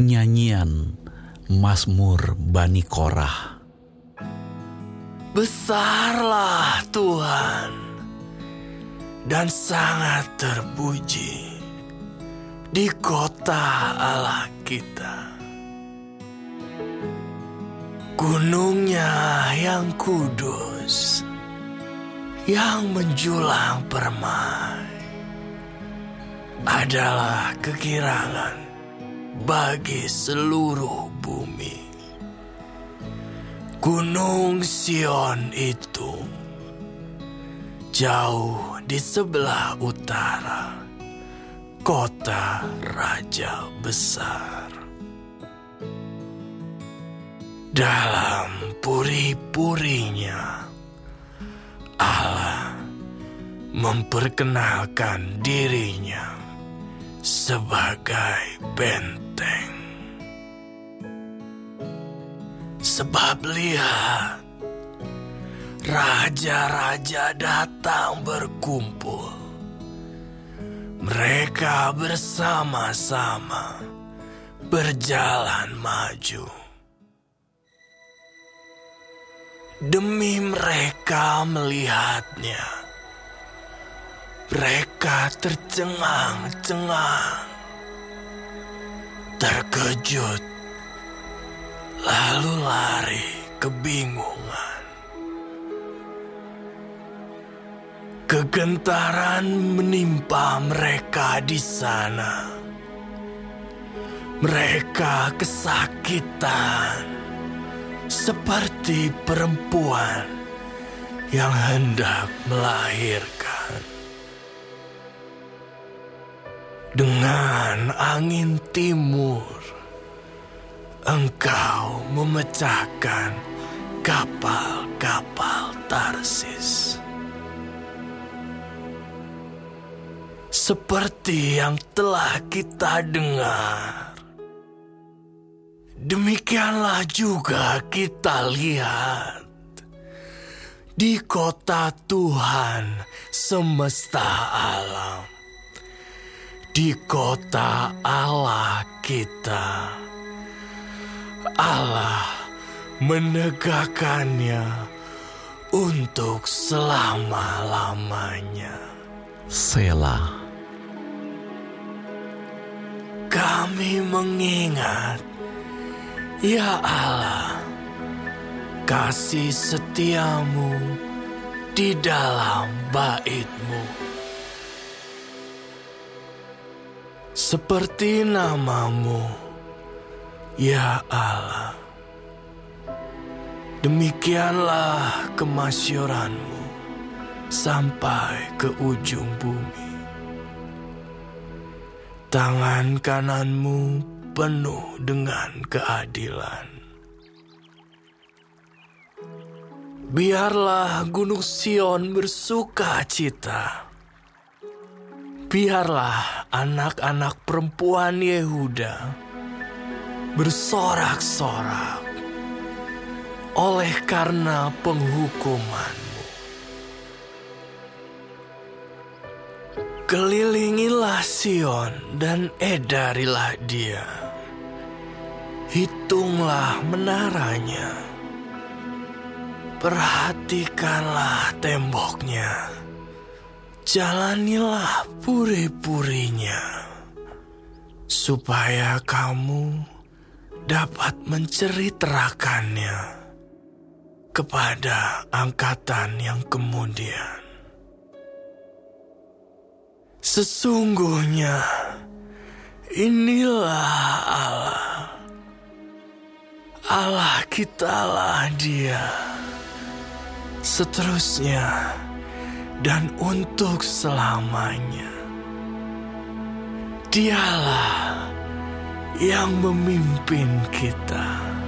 Nyanyian Mazmur Bani Korah Besarlah Tuhan dan sangat terpuji di kota Allah kita. Gunungnya yang kudus, yang menjulang permai, adalah kekirangan bagi seluruh bumi. Gunung Sion itu jauh di sebelah utara kota raja besar. Dalam puri-purinya, Allah memperkenalkan dirinya sebagai benteng. Sebab lihat, raja-raja datang berkumpul. Mereka bersama-sama berjalan maju. Demi mereka melihatnya, mereka tercengang-cengang, terkejut, lalu lari kebingungan. Kegentaran menimpa mereka di sana. Mereka kesakitan seperti perempuan yang hendak melahirkan. Dengan angin timur, engkau memecahkan kapal-kapal Tarsis. Seperti yang telah kita dengar, demikianlah juga kita lihat di kota Tuhan semesta alam, di kota Allah kita. Allah menegakkannya untuk selama-lamanya. Selah Kami mengingat, ya Allah, kasih setiamu di dalam baitmu. Seperti namamu, ya Allah. Demikianlah kemasyuranmu sampai ke ujung bumi. Tangan kananmu penuh dengan keadilan. Biarlah Gunung Sion bersuka cita. Biarlah anak-anak perempuan Yehuda bersorak-sorak oleh karena penghukumanmu. Kelilingilah Sion dan edarilah dia. Hitunglah menaranya. Perhatikanlah temboknya. Jalanilah puri-purinya. Supaya kamu dapat menceritakannya kepada angkatan yang kemudian. Sesungguhnya inilah Allah. Allah kitalah dia. Seterusnya dan untuk selamanya. Dialah yang memimpin kita.